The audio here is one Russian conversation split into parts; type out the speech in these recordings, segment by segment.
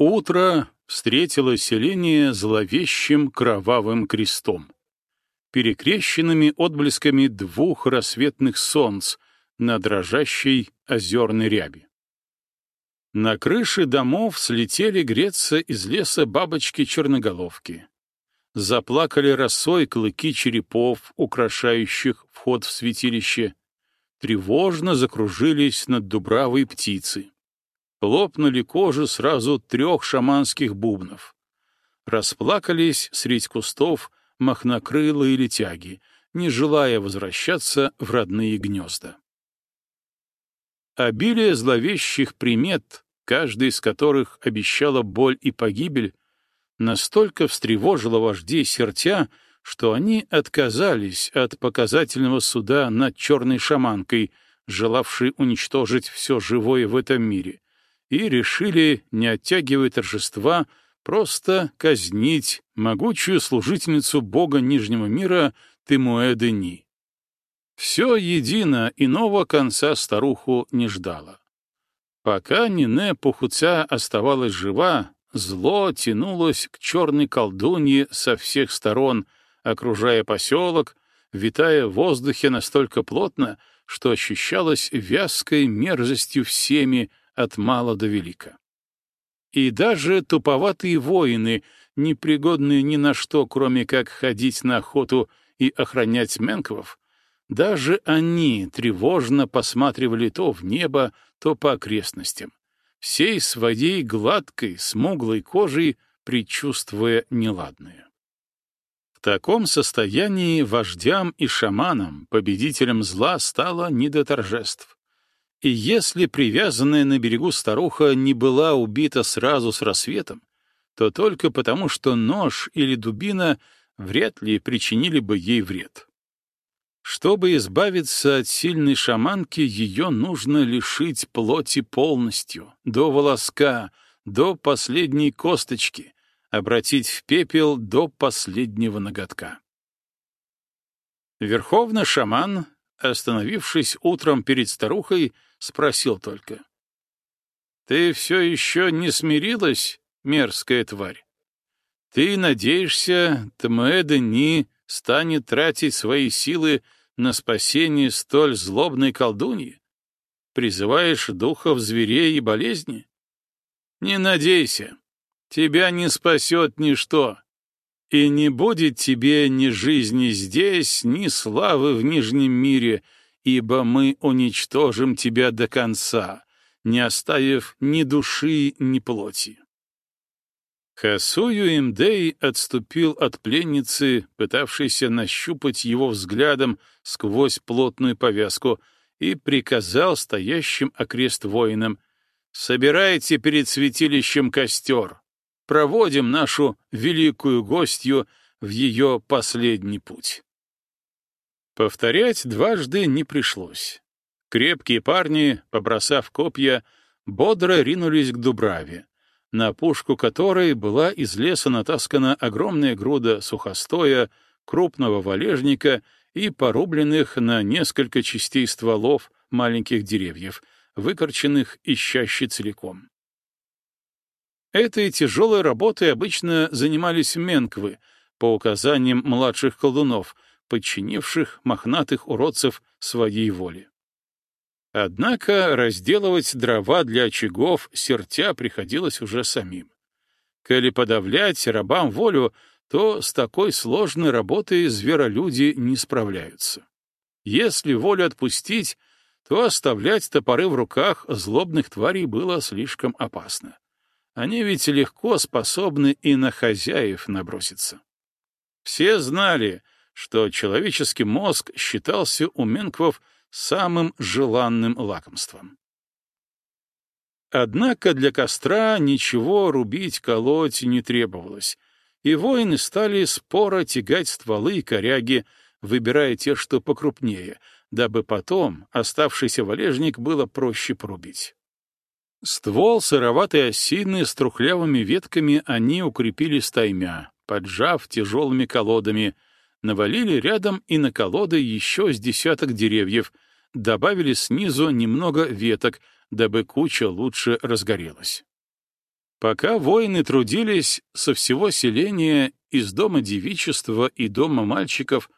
Утро встретило селение зловещим кровавым крестом, перекрещенными отблесками двух рассветных солнц на дрожащей озерной ряби. На крыши домов слетели греться из леса бабочки-черноголовки. Заплакали росой клыки черепов, украшающих вход в святилище. Тревожно закружились над дубравой птицы. Лопнули кожи сразу трех шаманских бубнов. Расплакались средь кустов махнокрылые летяги, не желая возвращаться в родные гнезда. Обилие зловещих примет, каждый из которых обещала боль и погибель, настолько встревожило вождей сертя, что они отказались от показательного суда над черной шаманкой, желавшей уничтожить все живое в этом мире, и решили, не оттягивая торжества, просто казнить могучую служительницу бога Нижнего мира Тимуэдени. Все едино, иного конца старуху не ждало. Пока Нине Пухуця оставалась жива, зло тянулось к черной колдунье со всех сторон, окружая поселок, витая в воздухе настолько плотно, что ощущалось вязкой мерзостью всеми от мала до велика. И даже туповатые воины, непригодные ни на что, кроме как ходить на охоту и охранять менковов, даже они тревожно посматривали то в небо, то по окрестностям, всей своей гладкой, смуглой кожей предчувствуя неладное. В таком состоянии вождям и шаманам, победителям зла, стало не до торжеств. И если привязанная на берегу старуха не была убита сразу с рассветом, то только потому, что нож или дубина вряд ли причинили бы ей вред. Чтобы избавиться от сильной шаманки, ее нужно лишить плоти полностью, до волоска, до последней косточки, обратить в пепел до последнего ноготка. Верховный шаман, остановившись утром перед старухой, спросил только. «Ты все еще не смирилась, мерзкая тварь? Ты надеешься, Тмэда Ни станет тратить свои силы на спасение столь злобной колдуньи? Призываешь духов зверей и болезни? Не надейся, тебя не спасет ничто, и не будет тебе ни жизни здесь, ни славы в Нижнем мире, ибо мы уничтожим тебя до конца, не оставив ни души, ни плоти. Хасую Имдей отступил от пленницы, пытавшейся нащупать его взглядом сквозь плотную повязку, и приказал стоящим окрест воинам «Собирайте перед святилищем костер, проводим нашу великую гостью в ее последний путь». Повторять дважды не пришлось. Крепкие парни, побросав копья, бодро ринулись к Дубраве, на пушку которой была из леса натаскана огромная груда сухостоя, крупного валежника и порубленных на несколько частей стволов маленьких деревьев, выкорченных и чаще целиком. Этой тяжелой работой обычно занимались менквы по указаниям младших колдунов, подчинивших мохнатых уродцев своей воле. Однако разделывать дрова для очагов сертя приходилось уже самим. Коли подавлять рабам волю, то с такой сложной работой зверолюди не справляются. Если волю отпустить, то оставлять топоры в руках злобных тварей было слишком опасно. Они ведь легко способны и на хозяев наброситься. Все знали, что человеческий мозг считался у менквов самым желанным лакомством. Однако для костра ничего рубить, колоть не требовалось, и воины стали споро тягать стволы и коряги, выбирая те, что покрупнее, дабы потом оставшийся валежник было проще порубить. Ствол сыроватой осины с трухлявыми ветками они укрепили стаймя, поджав тяжелыми колодами — навалили рядом и на колоды еще с десяток деревьев, добавили снизу немного веток, дабы куча лучше разгорелась. Пока воины трудились, со всего селения, из дома девичества и дома мальчиков,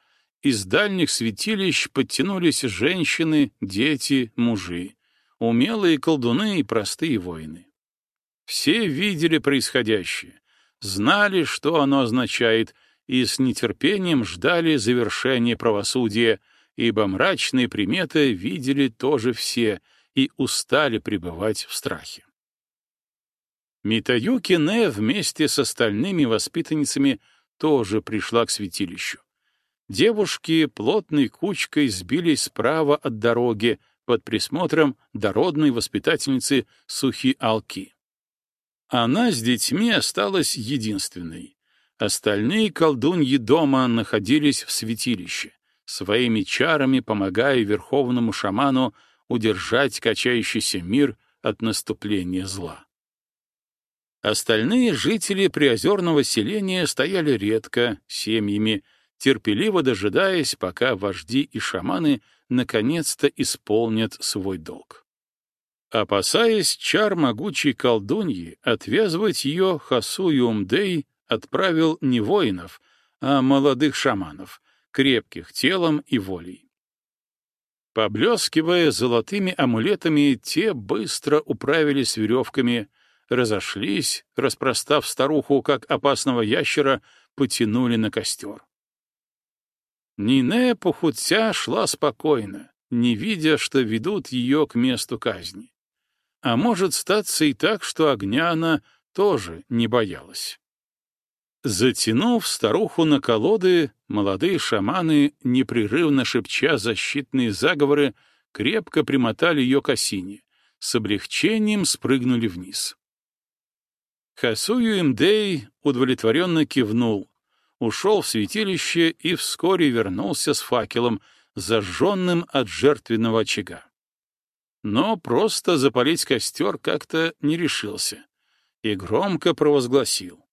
из дальних святилищ подтянулись женщины, дети, мужи, умелые колдуны и простые воины. Все видели происходящее, знали, что оно означает, и с нетерпением ждали завершения правосудия, ибо мрачные приметы видели тоже все и устали пребывать в страхе. Митаюки Не вместе с остальными воспитанницами тоже пришла к святилищу. Девушки плотной кучкой сбились справа от дороги под присмотром дородной воспитательницы Сухи Алки. Она с детьми осталась единственной. Остальные колдуньи дома находились в святилище, своими чарами помогая верховному шаману удержать качающийся мир от наступления зла. Остальные жители приозерного селения стояли редко, семьями, терпеливо дожидаясь, пока вожди и шаманы наконец-то исполнят свой долг. Опасаясь чар могучей колдуньи, отвязывать ее Хасую Умдей отправил не воинов, а молодых шаманов, крепких телом и волей. Поблескивая золотыми амулетами, те быстро управились веревками, разошлись, распростав старуху, как опасного ящера, потянули на костер. Нине похудся шла спокойно, не видя, что ведут ее к месту казни. А может статься и так, что огня она тоже не боялась. Затянув старуху на колоды, молодые шаманы, непрерывно шепча защитные заговоры, крепко примотали ее к осине, с облегчением спрыгнули вниз. Хасую Имдей удовлетворенно кивнул, ушел в святилище и вскоре вернулся с факелом, зажженным от жертвенного очага. Но просто запалить костер как-то не решился и громко провозгласил.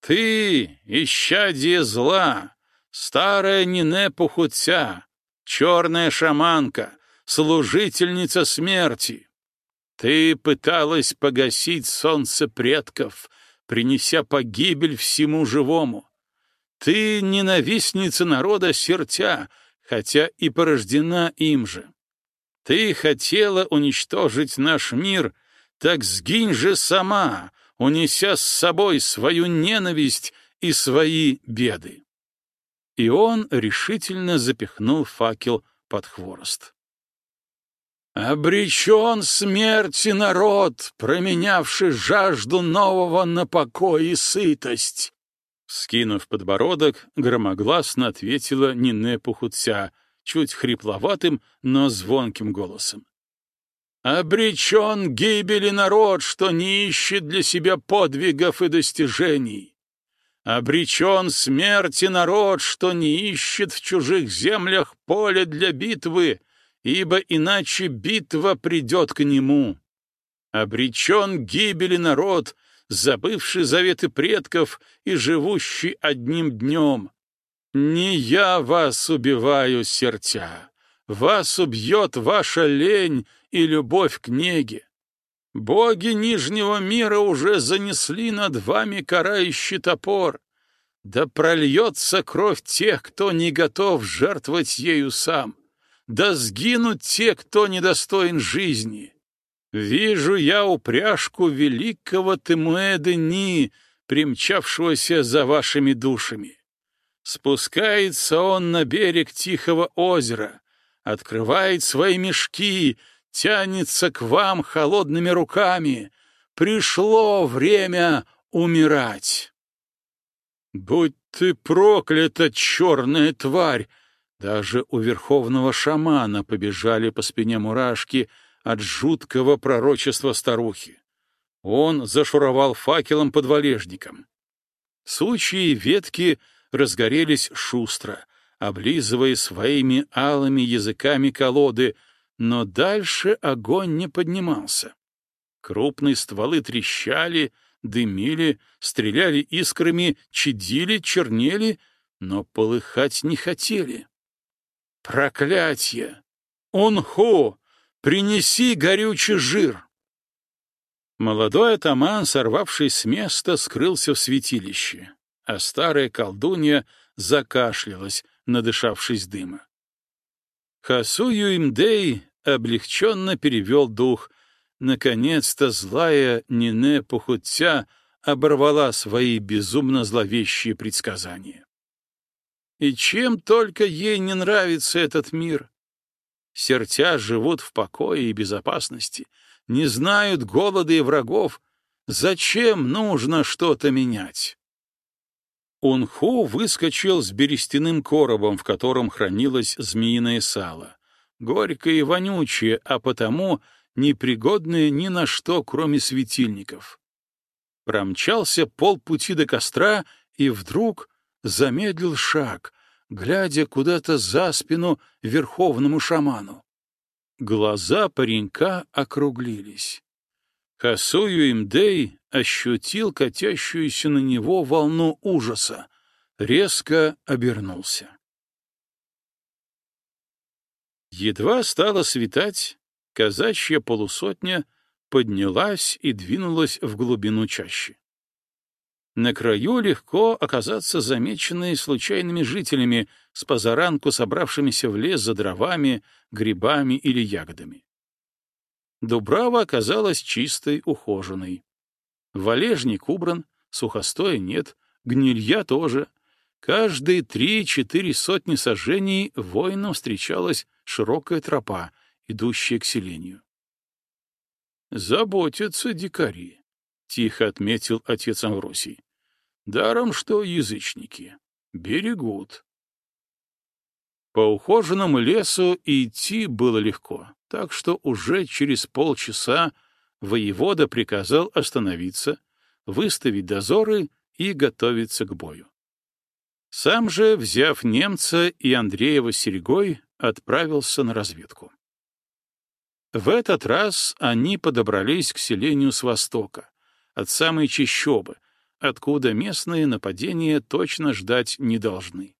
«Ты, исчадие зла, старая Нине Пухутся, черная шаманка, служительница смерти, ты пыталась погасить солнце предков, принеся погибель всему живому. Ты ненавистница народа сертя, хотя и порождена им же. Ты хотела уничтожить наш мир, так сгинь же сама, унеся с собой свою ненависть и свои беды. И он решительно запихнул факел под хворост. Обречен смерти народ, променявший жажду нового на покой и сытость. Скинув подбородок, громогласно ответила Нине Пухутся, чуть хрипловатым, но звонким голосом. «Обречен гибели народ, что не ищет для себя подвигов и достижений. Обречен смерти народ, что не ищет в чужих землях поле для битвы, ибо иначе битва придет к нему. Обречен гибели народ, забывший заветы предков и живущий одним днем. Не я вас убиваю, сердца, вас убьет ваша лень и любовь к неге. Боги Нижнего мира уже занесли над вами карающий топор. Да прольется кровь тех, кто не готов жертвовать ею сам. Да сгинут те, кто недостоин жизни. Вижу я упряжку великого Темуэдени, примчавшегося за вашими душами. Спускается он на берег тихого озера, открывает свои мешки, тянется к вам холодными руками. Пришло время умирать. Будь ты проклята, черная тварь! Даже у верховного шамана побежали по спине мурашки от жуткого пророчества старухи. Он зашуровал факелом под валежником. Сучьи ветки разгорелись шустро, облизывая своими алыми языками колоды, но дальше огонь не поднимался. Крупные стволы трещали, дымили, стреляли искрами, чадили, чернели, но полыхать не хотели. Проклятье! Он-хо! Принеси горючий жир! Молодой атаман, сорвавшись с места, скрылся в святилище, а старая колдунья закашлялась, надышавшись дыма. Хасую Имдей облегченно перевел дух. Наконец-то злая Нине Пухутя оборвала свои безумно зловещие предсказания. И чем только ей не нравится этот мир. Сертя живут в покое и безопасности, не знают голода и врагов. Зачем нужно что-то менять? Унху выскочил с берестяным коробом, в котором хранилось змеиное сало. Горькое и вонючее, а потому непригодное ни на что, кроме светильников. Промчался полпути до костра и вдруг замедлил шаг, глядя куда-то за спину верховному шаману. Глаза паренька округлились. Хасую Имдей ощутил катящуюся на него волну ужаса, резко обернулся. Едва стало светать, казачья полусотня поднялась и двинулась в глубину чащи. На краю легко оказаться замеченной случайными жителями, с позаранку собравшимися в лес за дровами, грибами или ягодами. Дубрава оказалась чистой, ухоженной. Валежник убран, сухостоя нет, гнилья тоже. Каждые три-четыре сотни сажений воинам встречалась широкая тропа, идущая к селению. «Заботятся дикари», — тихо отметил отец Амвросий. Даром, что язычники. Берегут. По ухоженному лесу идти было легко, так что уже через полчаса воевода приказал остановиться, выставить дозоры и готовиться к бою. Сам же, взяв немца и Андреева с серегой, отправился на разведку. В этот раз они подобрались к селению с востока, от самой чащобы, откуда местные нападения точно ждать не должны.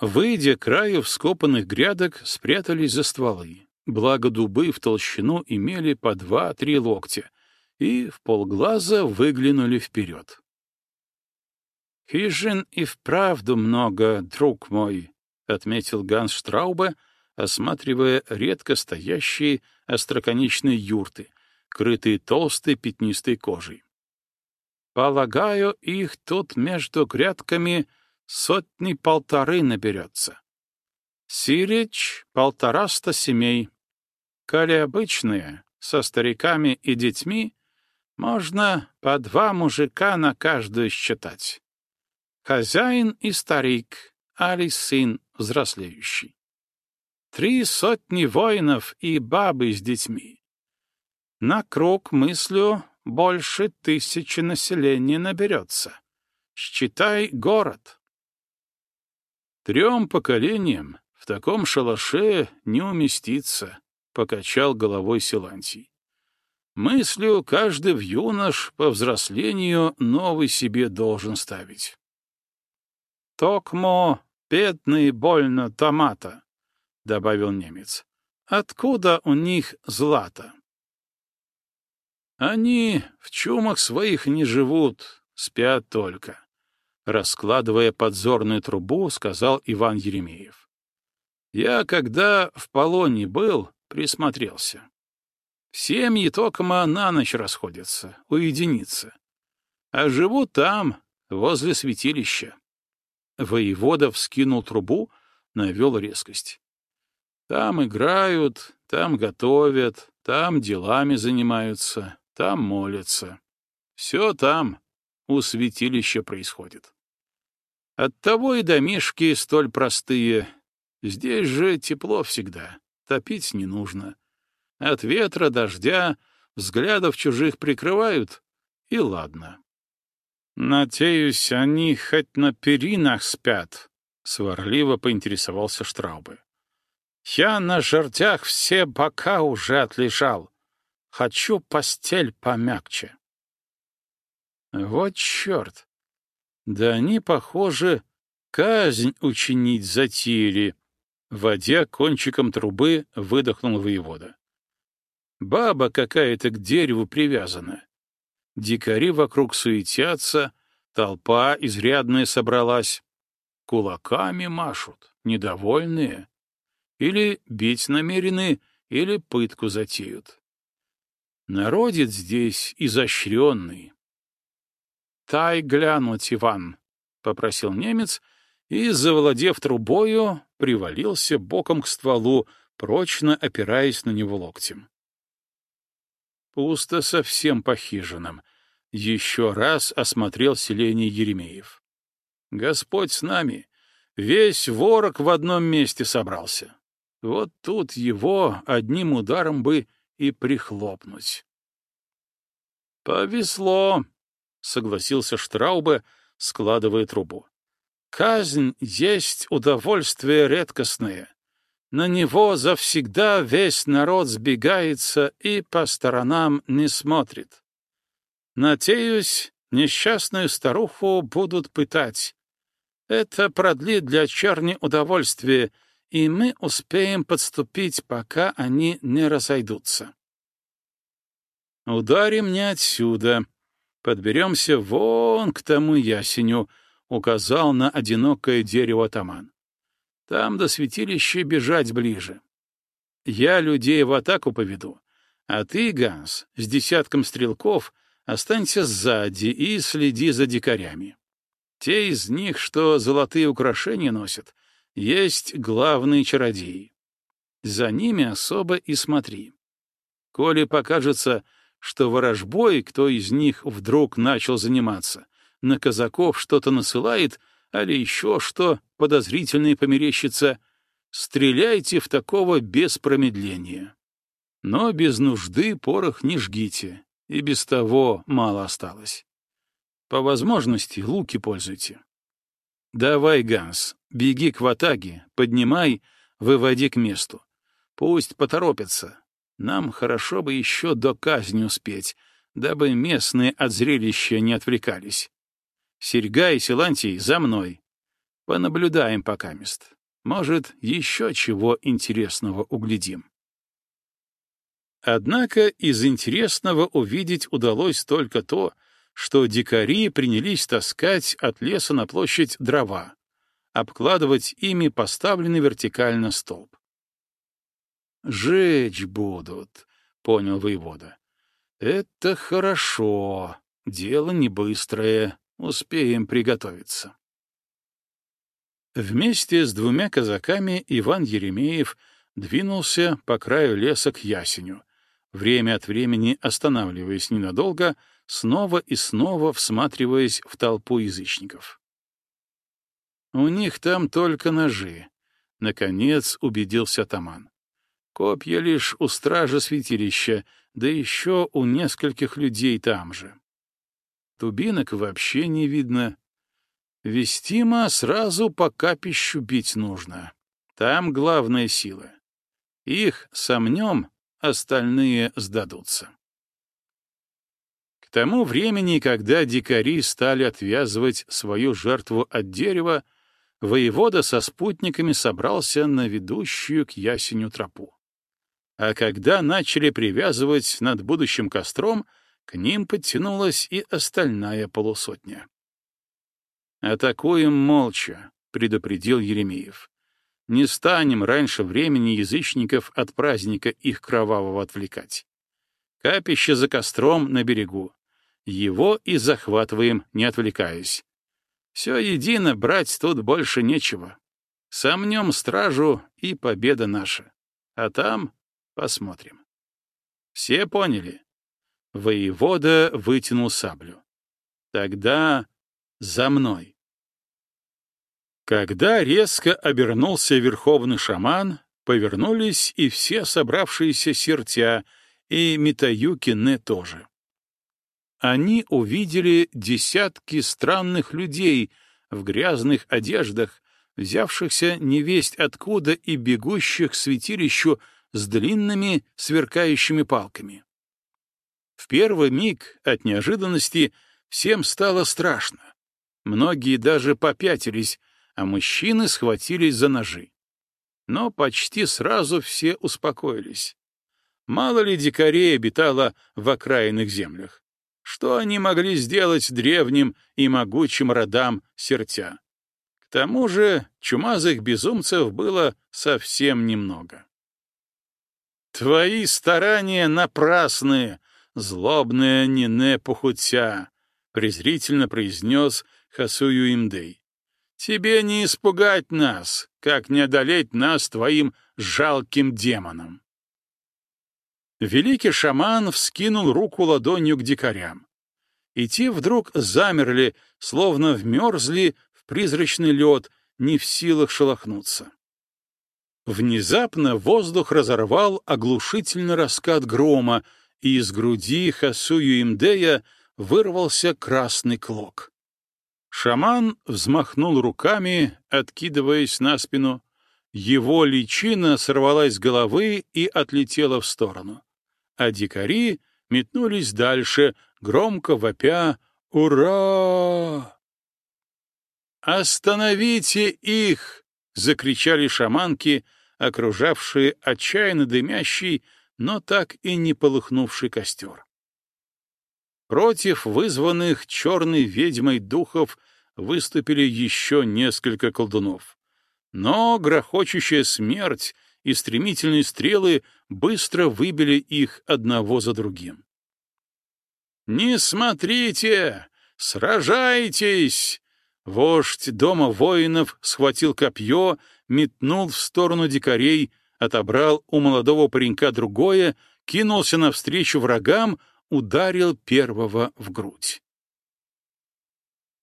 Выйдя краю вскопанных грядок, спрятались за стволы, благо дубы в толщину имели по два-три локтя, и в полглаза выглянули вперед. «Хижин и вправду много, друг мой», — отметил Ганс Штраубе, осматривая редко стоящие остроконечные юрты, крытые толстой пятнистой кожей. Полагаю, их тут между грядками сотни-полторы наберется. Сирич — полтораста семей. Коли обычные, со стариками и детьми, можно по два мужика на каждую считать. Хозяин и старик, али сын взрослеющий. Три сотни воинов и бабы с детьми. На круг мыслю больше тысячи населения наберется. Считай город. Трем поколениям в таком шалаше не уместиться, — покачал головой Силантий. Мыслю каждый в юнош по взрослению новый себе должен ставить. «Токмо, бедно и больно томата», — добавил немец. «Откуда у них злато?» Они в чумах своих не живут, спят только. Раскладывая подзорную трубу, сказал Иван Еремеев. Я, когда в полоне был, присмотрелся. Семьи токма на ночь расходятся, уединиться. А живут там, возле святилища. Воевода вскинул трубу, навел резкость. Там играют, там готовят, там делами занимаются, там молятся. Все там, у святилища происходит. Оттого и домишки столь простые. Здесь же тепло всегда, топить не нужно. От ветра, дождя, взглядов чужих прикрывают, и ладно. «Надеюсь, они хоть на перинах спят», — сварливо поинтересовался Штраубе. «Я на жердях все бока уже отлежал. Хочу постель помягче. Вот черт! Да они, похоже, казнь учинить затеяли. Водя кончиком трубы, выдохнул воевода. Баба какая-то к дереву привязана. Дикари вокруг суетятся, толпа изрядная собралась. Кулаками машут, недовольные. Или бить намерены, или пытку затеют. Народец здесь изощренный. «Тай глянуть, Иван», — попросил немец, и, завладев трубою, привалился боком к стволу, прочно опираясь на него локтем. Пусто совсем по хижинам. Еще раз осмотрел селение Еремеев. Господь с нами. Весь ворог в одном месте собрался. Вот тут его одним ударом бы и прихлопнуть. «Повезло», — согласился Штраубе, складывая трубу. «Казнь есть удовольствие редкостное. На него завсегда весь народ сбегается и по сторонам не смотрит. Надеюсь, несчастную старуху будут пытать. Это продлит для черни удовольствие, и мы успеем подступить, пока они не разойдутся. Ударим не отсюда. Подберемся вон к тому ясеню, — указал на одинокое дерево атаман. Там до святилища бежать ближе. Я людей в атаку поведу, а ты, Ганс, с десятком стрелков останься сзади и следи за дикарями. Те из них, что золотые украшения носят, есть главные чародеи. За ними особо и смотри. Коли покажется, что ворожбой кто из них вдруг начал заниматься, на казаков что-то насылает, али еще что подозрительное померещится, стреляйте в такого без промедления. Но без нужды порох не жгите, и без того мало осталось. По возможности луки пользуйте. Давай, Ганс, беги к ватаге, поднимай, выводи к месту. Пусть поторопятся. Нам хорошо бы еще до казни успеть, дабы местные от зрелища не отвлекались. Серьга и Силантий за мной. Понаблюдаем пока мест. Может, еще чего интересного углядим. Однако из интересного увидеть удалось только то, что дикари принялись таскать от леса на площадь дрова, обкладывать ими поставленный вертикально столб. «Жечь будут», — понял воевода. «Это хорошо, дело не быстрое, Успеем приготовиться. Вместе с двумя казаками Иван Еремеев двинулся по краю леса к ясеню, время от времени останавливаясь ненадолго, снова и снова всматриваясь в толпу язычников. У них там только ножи, — наконец убедился Таман. Копья лишь у стража святилища, да еще у нескольких людей там же. Тубинок вообще не видно. Вестима сразу по капищу бить нужно. Там главная сила. Их сомнем, остальные сдадутся. К тому времени, когда дикари стали отвязывать свою жертву от дерева, воевода со спутниками собрался на ведущую к ясеню тропу. А когда начали привязывать над будущим костром — к ним подтянулась и остальная полусотня. «Атакуем молча», — предупредил Еремеев. «Не станем раньше времени язычников от праздника их кровавого отвлекать. Капище за костром на берегу. Его и захватываем, не отвлекаясь. Все едино, брать тут больше нечего. Сомнем стражу, и победа наша. А там посмотрим. Все поняли?» Воевода вытянул саблю. Тогда за мной. Когда резко обернулся верховный шаман, повернулись и все собравшиеся сертя, и Митаюкины тоже. Они увидели десятки странных людей в грязных одеждах, взявшихся невесть откуда и бегущих к святилищу с длинными сверкающими палками. В первый миг от неожиданности всем стало страшно. Многие даже попятились, а мужчины схватились за ножи. Но почти сразу все успокоились. Мало ли дикарей обитало в окраинных землях? Что они могли сделать древним и могучим родам сертя? К тому же чумазых безумцев было совсем немного. «Твои старания напрасны, злобная Нине Пухутя», — презрительно произнес Хасую Имдей. «Тебе не испугать нас, как не одолеть нас твоим жалким демоном». Великий шаман вскинул руку ладонью к дикарям. И те вдруг замерли, словно вмерзли в призрачный лед, не в силах шелохнуться. Внезапно воздух разорвал оглушительный раскат грома, и из груди Хасую Имдея вырвался красный клок. Шаман взмахнул руками, откидываясь на спину. Его личина сорвалась с головы и отлетела в сторону а дикари метнулись дальше, громко вопя «Ура!». «Остановите их!» — закричали шаманки, окружавшие отчаянно дымящий, но так и не полыхнувший костер. Против вызванных черной ведьмой духов выступили еще несколько колдунов. Но грохочущая смерть и стремительные стрелы быстро выбили их одного за другим. «Не смотрите! Сражайтесь!» Вождь дома воинов схватил копье, метнул в сторону дикарей, отобрал у молодого паренька другое, кинулся навстречу врагам, ударил первого в грудь.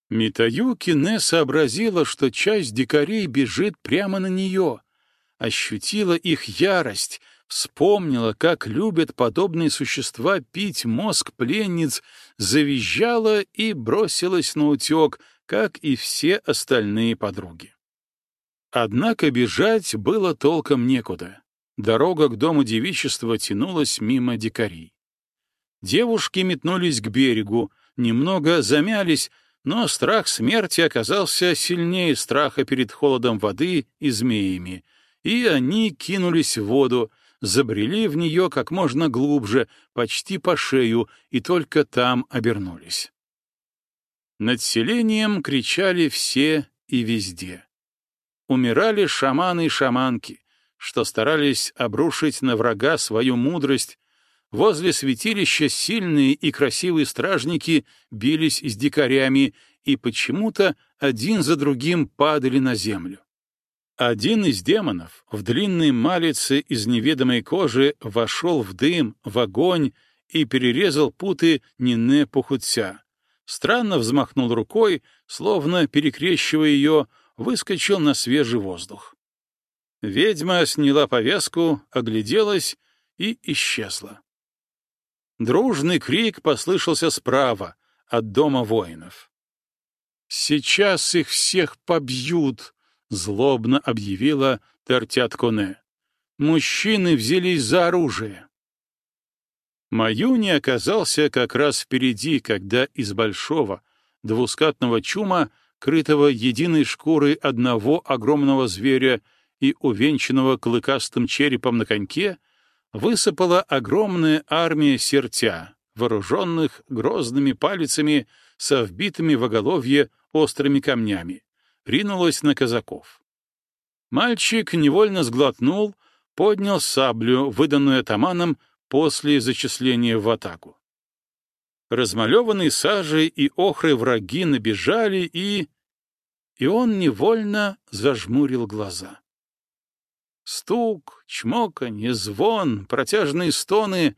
Митаюки не сообразила, что часть дикарей бежит прямо на нее, ощутила их ярость, вспомнила, как любят подобные существа пить мозг пленниц, завизжала и бросилась на утек, как и все остальные подруги. Однако бежать было толком некуда. Дорога к дому девичества тянулась мимо дикарей. Девушки метнулись к берегу, немного замялись, но страх смерти оказался сильнее страха перед холодом воды и змеями — и они кинулись в воду, забрели в нее как можно глубже, почти по шею, и только там обернулись. Над селением кричали все и везде. Умирали шаманы и шаманки, что старались обрушить на врага свою мудрость. Возле святилища сильные и красивые стражники бились с дикарями и почему-то один за другим падали на землю. Один из демонов в длинной малице из неведомой кожи вошел в дым, в огонь и перерезал путы Нине Пухутся. Странно взмахнул рукой, словно перекрещивая ее, выскочил на свежий воздух. Ведьма сняла повязку, огляделась и исчезла. Дружный крик послышался справа, от дома воинов. «Сейчас их всех побьют!» — злобно объявила Тертятконе. «Мужчины взялись за оружие». Маюни оказался как раз впереди, когда из большого, двускатного чума, крытого единой шкурой одного огромного зверя и увенчанного клыкастым черепом на коньке, высыпала огромная армия сертя, вооруженных грозными палицами со вбитыми в оголовье острыми камнями ринулась на казаков. Мальчик невольно сглотнул, поднял саблю, выданную атаманом после зачисления в атаку. Размалеванные сажей и охрой враги набежали, и... И он невольно зажмурил глаза. Стук, чмоканье, звон, протяжные стоны.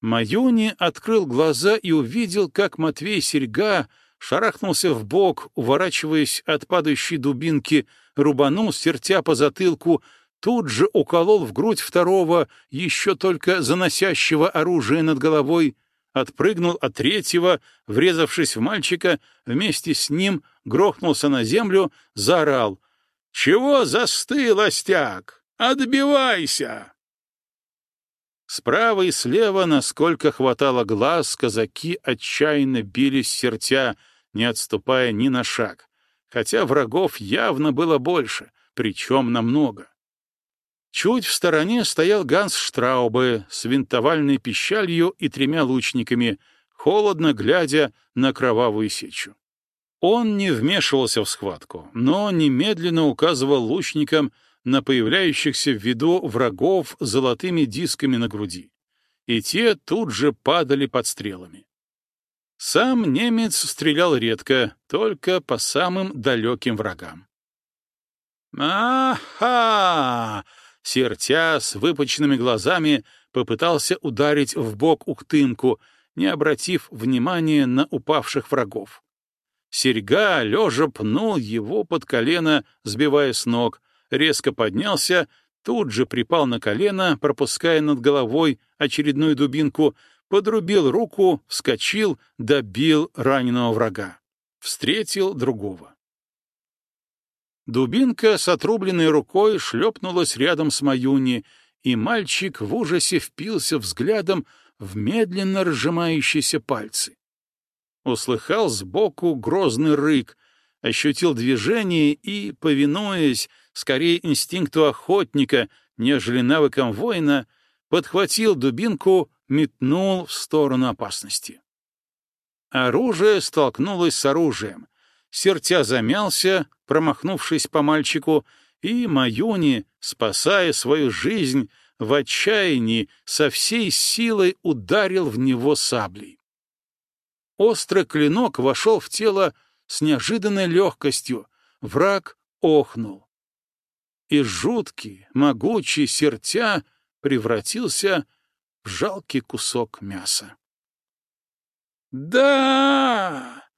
Маюни открыл глаза и увидел, как Матвей Серьга шарахнулся в бок, уворачиваясь от падающей дубинки, рубанул сертя по затылку, тут же уколол в грудь второго, еще только заносящего оружие над головой, отпрыгнул от третьего, врезавшись в мальчика, вместе с ним грохнулся на землю, заорал. «Чего застыл, остяк? Отбивайся!» Справа и слева, насколько хватало глаз, казаки отчаянно бились сертя, не отступая ни на шаг, хотя врагов явно было больше, причем намного. Чуть в стороне стоял Ганс Штраубе с винтовальной пищалью и тремя лучниками, холодно глядя на кровавую сечу. Он не вмешивался в схватку, но немедленно указывал лучникам на появляющихся в виду врагов золотыми дисками на груди, и те тут же падали под стрелами. Сам немец стрелял редко, только по самым далеким врагам. «Аха!» — Сертя с выпученными глазами попытался ударить в бок Ухтымку, не обратив внимания на упавших врагов. Серьга, лежа, пнул его под колено, сбивая с ног, резко поднялся, тут же припал на колено, пропуская над головой очередную дубинку, подрубил руку, вскочил, добил раненого врага. Встретил другого. Дубинка с отрубленной рукой шлепнулась рядом с Маюни, и мальчик в ужасе впился взглядом в медленно разжимающиеся пальцы. Услыхал сбоку грозный рык, ощутил движение и, повинуясь скорее инстинкту охотника, нежели навыкам воина, подхватил дубинку метнул в сторону опасности. Оружие столкнулось с оружием. Сертя замялся, промахнувшись по мальчику, и Маюни, спасая свою жизнь, в отчаянии со всей силой ударил в него саблей. Острый клинок вошел в тело с неожиданной легкостью, враг охнул. И жуткий, могучий сертя превратился в жалкий кусок мяса. «Да!»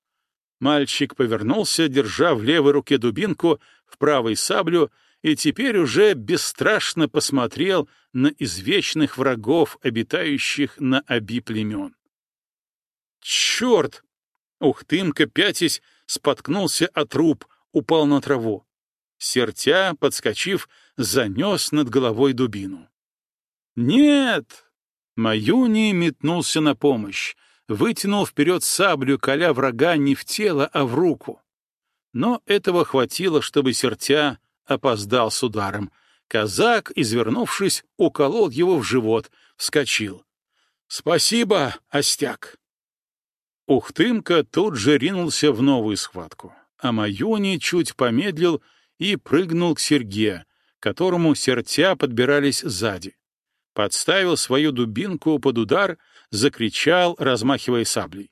Мальчик повернулся, держа в левой руке дубинку, в правой саблю, и теперь уже бесстрашно посмотрел на извечных врагов, обитающих на оби племен. «Черт!» Ухтымка, пятясь, споткнулся от труп, упал на траву. Сертя, подскочив, занес над головой дубину. «Нет!» Маюни метнулся на помощь, вытянул вперед саблю, коля врага не в тело, а в руку. Но этого хватило, чтобы сертя опоздал с ударом. Казак, извернувшись, уколол его в живот, вскочил. «Спасибо, Остяк!» Ухтымка тут же ринулся в новую схватку, а Маюни чуть помедлил и прыгнул к Серге, которому сертя подбирались сзади подставил свою дубинку под удар, закричал, размахивая саблей.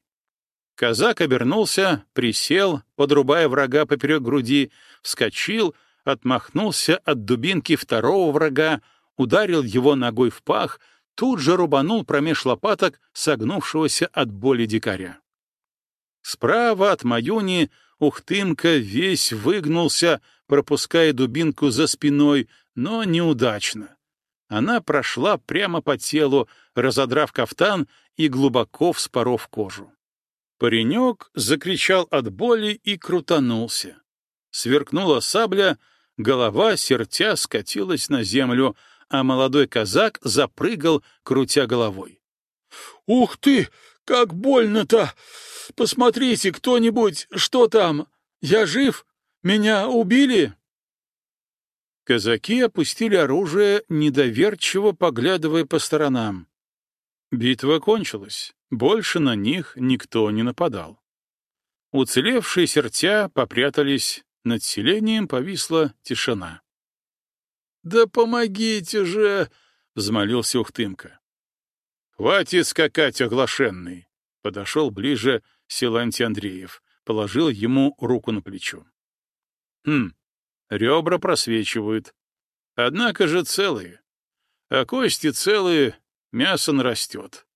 Казак обернулся, присел, подрубая врага поперек груди, вскочил, отмахнулся от дубинки второго врага, ударил его ногой в пах, тут же рубанул промеж лопаток согнувшегося от боли дикаря. Справа от Маюни Ухтымка весь выгнулся, пропуская дубинку за спиной, но неудачно она прошла прямо по телу, разодрав кафтан и глубоко вспоров кожу. Паренек закричал от боли и крутанулся. Сверкнула сабля, голова сертя скатилась на землю, а молодой казак запрыгал, крутя головой. «Ух ты, как больно-то! Посмотрите, кто-нибудь, что там? Я жив? Меня убили?» Казаки опустили оружие, недоверчиво поглядывая по сторонам. Битва кончилась, больше на них никто не нападал. Уцелевшие сертя попрятались, над селением повисла тишина. «Да помогите же!» — взмолился Ухтымка. «Хватит скакать, оглашенный!» — подошел ближе Силантий Андреев, положил ему руку на плечо. «Хм, Ребра просвечивают. Однако же целые. А кости целые, мясо нарастет.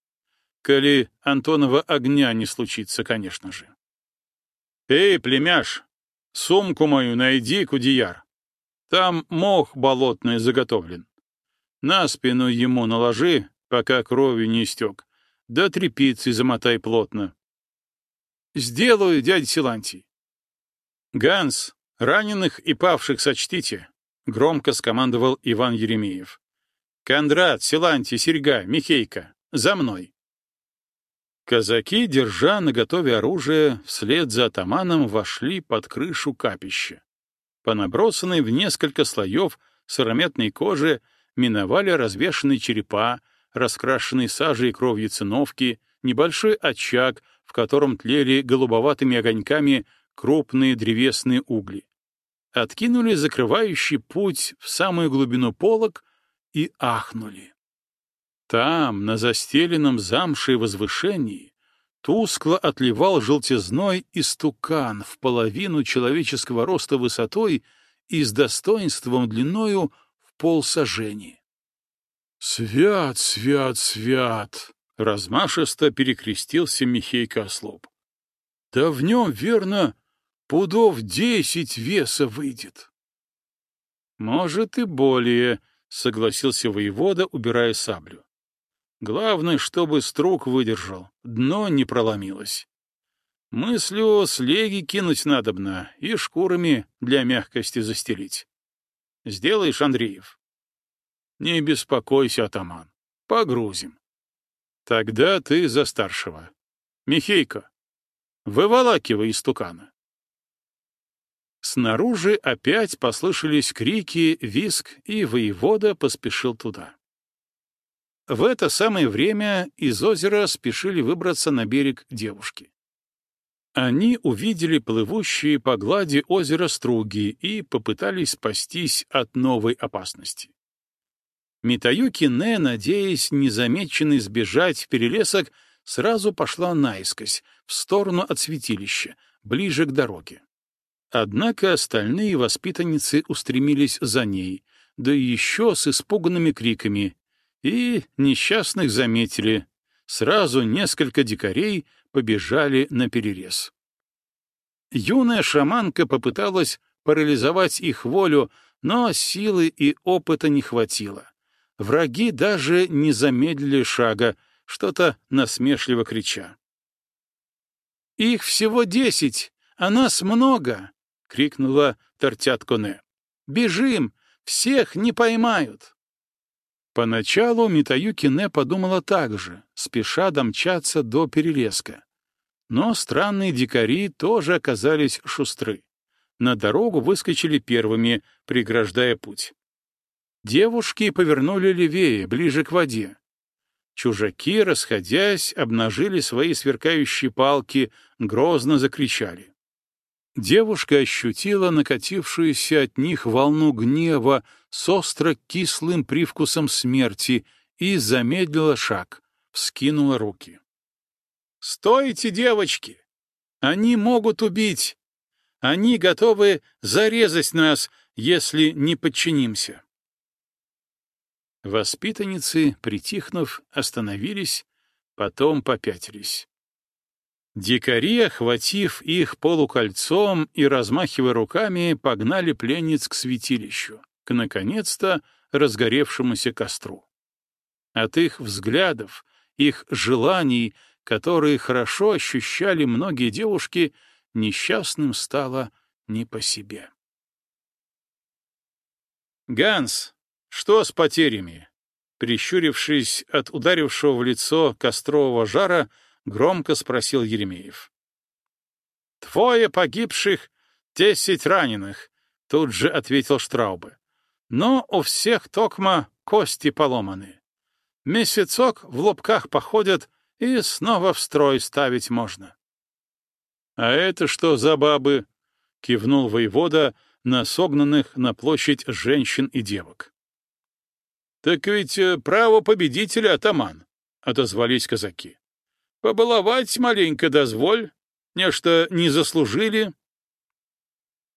Коли Антонова огня не случится, конечно же. Эй, племяш, сумку мою найди, кудияр. Там мох болотный заготовлен. На спину ему наложи, пока кровью не истек, да тряпицей замотай плотно. Сделаю, дядя Силантий. Ганс, «Раненых и павших сочтите», — громко скомандовал Иван Еремеев. «Кондрат, Силантий, Серьга, Михейка, за мной!» Казаки, держа наготове оружие, вслед за атаманом вошли под крышу капища. По набросанной в несколько слоев сырометной кожи миновали развешанные черепа, раскрашенные сажей и кровью циновки, небольшой очаг, в котором тлели голубоватыми огоньками крупные древесные угли. Откинули закрывающий путь в самую глубину полок и ахнули. Там, на застеленном замшей возвышении, тускло отливал желтизной истукан в половину человеческого роста высотой и с достоинством длиною в полсажени. «Свят, свят, свят!» — размашисто перекрестился Михей Кослоп. «Да в нем, верно, пудов десять веса выйдет». «Может, и более», — согласился воевода, убирая саблю. Главное, чтобы струк выдержал, дно не проломилось. Мыслю слеги кинуть надобно и шкурами для мягкости застелить. Сделаешь, Андреев? Не беспокойся, атаман. Погрузим. Тогда ты за старшего. Михейко, выволакивай из тукана. Снаружи опять послышались крики, виск, и воевода поспешил туда. В это самое время из озера спешили выбраться на берег девушки. Они увидели плывущие по глади озера струги и попытались спастись от новой опасности. Митаюки Не, надеясь незамеченной сбежать в перелесок, сразу пошла наискось, в сторону от святилища, ближе к дороге. Однако остальные воспитанницы устремились за ней, да еще с испуганными криками и несчастных заметили. Сразу несколько дикарей побежали на перерез. Юная шаманка попыталась парализовать их волю, но силы и опыта не хватило. Враги даже не замедлили шага, что-то насмешливо крича. «Их всего десять, а нас много!» — крикнула Тортятконе. «Бежим! Всех не поймают!» Поначалу Митаюки Не подумала так же, спеша домчаться до перелеска. Но странные дикари тоже оказались шустры. На дорогу выскочили первыми, преграждая путь. Девушки повернули левее, ближе к воде. Чужаки, расходясь, обнажили свои сверкающие палки, грозно закричали. Девушка ощутила накатившуюся от них волну гнева с остро-кислым привкусом смерти и замедлила шаг, вскинула руки. «Стойте, девочки! Они могут убить! Они готовы зарезать нас, если не подчинимся!» Воспитанницы, притихнув, остановились, потом попятились. Дикари, охватив их полукольцом и размахивая руками, погнали пленниц к святилищу, к, наконец-то, разгоревшемуся костру. От их взглядов, их желаний, которые хорошо ощущали многие девушки, несчастным стало не по себе. «Ганс, что с потерями?» Прищурившись от ударившего в лицо кострового жара, — громко спросил Еремеев. «Двое погибших, десять раненых», — тут же ответил Штраубе. «Но у всех токма кости поломаны. Месяцок в лобках походят, и снова в строй ставить можно». «А это что за бабы?» — кивнул воевода на согнанных на площадь женщин и девок. «Так ведь э, право победителя атаман», — отозвались казаки. Побаловать маленько дозволь, нечто не заслужили.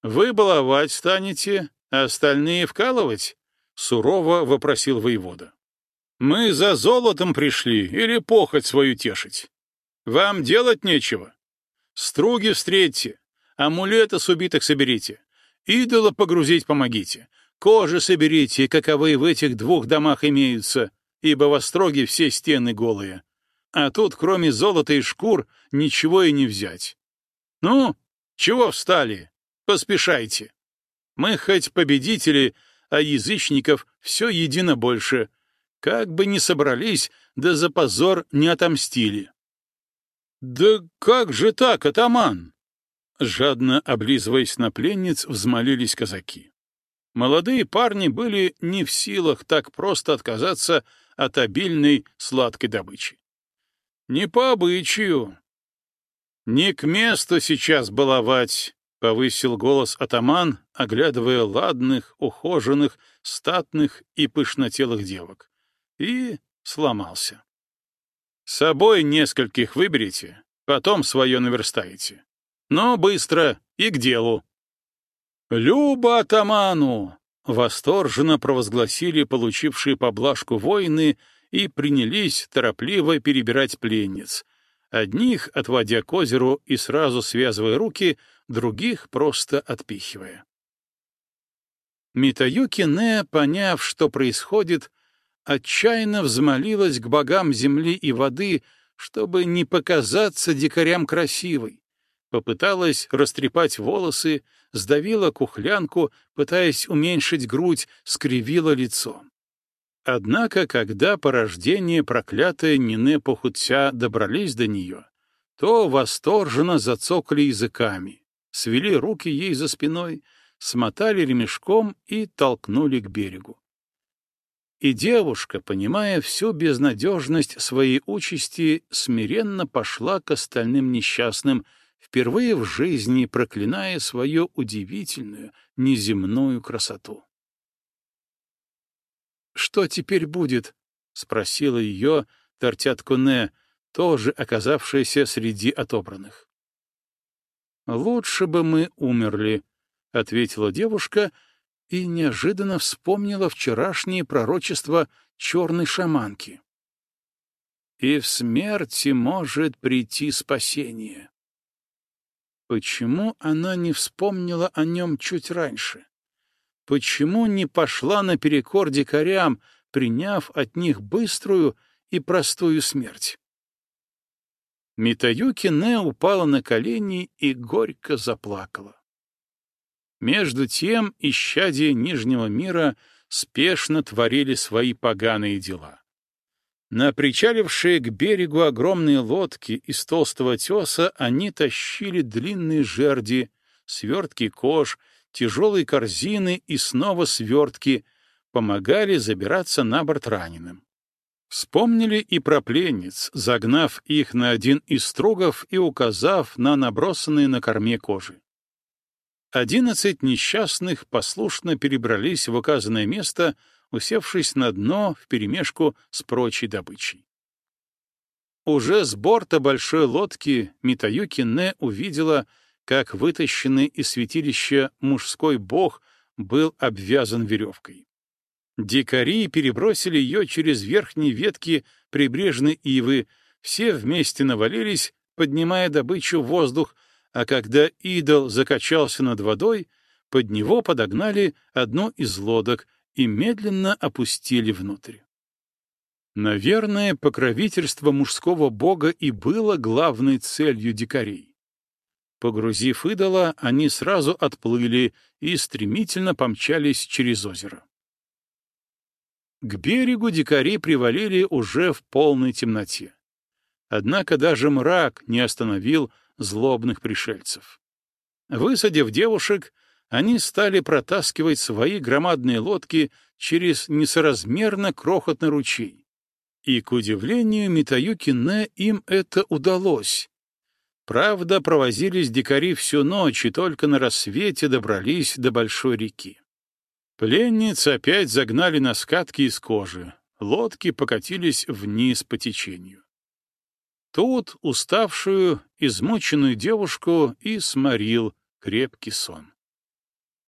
Вы баловать станете, а остальные вкалывать? Сурово вопросил воевода. Мы за золотом пришли или похоть свою тешить? Вам делать нечего. Струги встретьте, амулеты с убитых соберите, идола погрузить помогите, кожи соберите, каковы в этих двух домах имеются, ибо во строге все стены голые а тут, кроме золота и шкур, ничего и не взять. Ну, чего встали? Поспешайте. Мы хоть победители, а язычников все едино больше. Как бы ни собрались, да за позор не отомстили. «Да как же так, атаман?» Жадно облизываясь на пленниц, взмолились казаки. Молодые парни были не в силах так просто отказаться от обильной сладкой добычи. Не по обычаю. Не к месту сейчас баловать, — повысил голос атаман, оглядывая ладных, ухоженных, статных и пышнотелых девок. И сломался. С собой нескольких выберите, потом свое наверстаете. Но быстро и к делу. «Люба атаману!» — восторженно провозгласили получившие поблажку воины и принялись торопливо перебирать пленниц. Одних отводя к озеру и сразу связывая руки, других просто отпихивая. Митаюки Не, поняв, что происходит, отчаянно взмолилась к богам земли и воды, чтобы не показаться дикарям красивой. Попыталась растрепать волосы, сдавила кухлянку, пытаясь уменьшить грудь, скривила лицо. Однако, когда порождение проклятая Нине Похутся добрались до нее, то восторженно зацокали языками, свели руки ей за спиной, смотали ремешком и толкнули к берегу. И девушка, понимая всю безнадежность своей участи, смиренно пошла к остальным несчастным, впервые в жизни проклиная свою удивительную, неземную красоту. «Что теперь будет?» — спросила ее Тортят Куне, тоже оказавшаяся среди отобранных. «Лучше бы мы умерли», — ответила девушка и неожиданно вспомнила вчерашнее пророчество черной шаманки. «И в смерти может прийти спасение». Почему она не вспомнила о нем чуть раньше? Почему не пошла наперекор дикарям, приняв от них быструю и простую смерть? Митаюки Не упала на колени и горько заплакала. Между тем исчадия Нижнего мира спешно творили свои поганые дела. На причалившие к берегу огромные лодки из толстого теса они тащили длинные жерди, свертки кож, тяжелые корзины и снова свертки, помогали забираться на борт раненым. Вспомнили и про пленниц, загнав их на один из стругов и указав на набросанные на корме кожи. Одиннадцать несчастных послушно перебрались в указанное место, усевшись на дно вперемешку с прочей добычей. Уже с борта большой лодки Митаюки Не увидела, как вытащенный из святилища мужской бог был обвязан веревкой. Дикари перебросили ее через верхние ветки прибрежной ивы, все вместе навалились, поднимая добычу в воздух, а когда идол закачался над водой, под него подогнали одну из лодок и медленно опустили внутрь. Наверное, покровительство мужского бога и было главной целью дикарей. Погрузив идола, они сразу отплыли и стремительно помчались через озеро. К берегу дикари привалили уже в полной темноте. Однако даже мрак не остановил злобных пришельцев. Высадив девушек, они стали протаскивать свои громадные лодки через несоразмерно крохотный ручей. И, к удивлению Митаюки Не, им это удалось. Правда, провозились дикари всю ночь и только на рассвете добрались до большой реки. Пленниц опять загнали на скатки из кожи, лодки покатились вниз по течению. Тут уставшую, измученную девушку и сморил крепкий сон.